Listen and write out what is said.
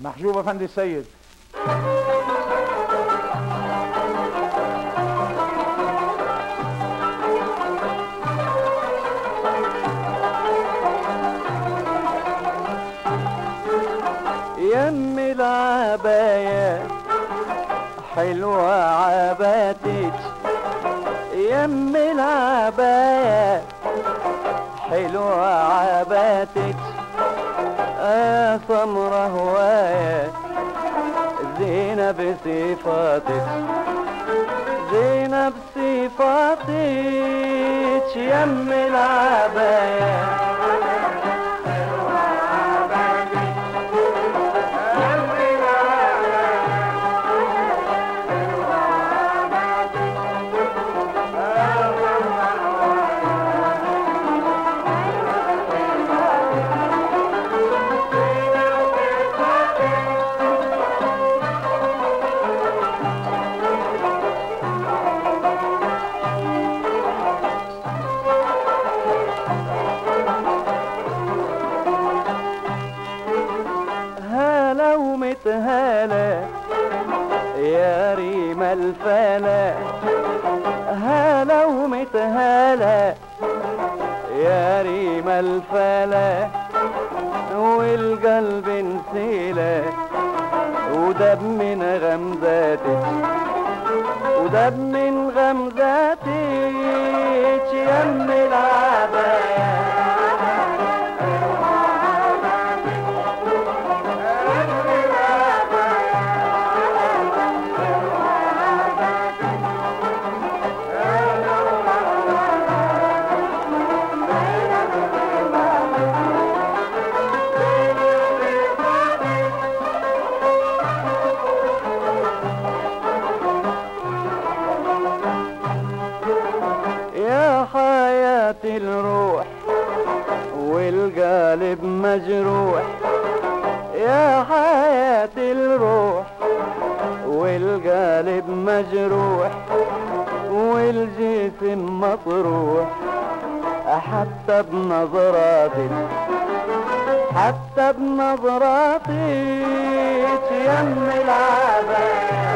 محجوب افندي السيد. يم العباية حلوة عباتك يم العباية حلوة عباتك آه سمرة هواية زينة بصفاتك زينة بصفاتك يم العباية ومتهالة يا ريم الفلا هلا ومتهالة يا ريم الفلا والقلب نسيلة ودب من غمزاتك ودب من غمزاتك يم العباية حياة الروح والقلب مجروح. يا حياة الروح والقلب مجروح والجسم مطروح. حتى بنظراتك حتى بنظراتك يم العباية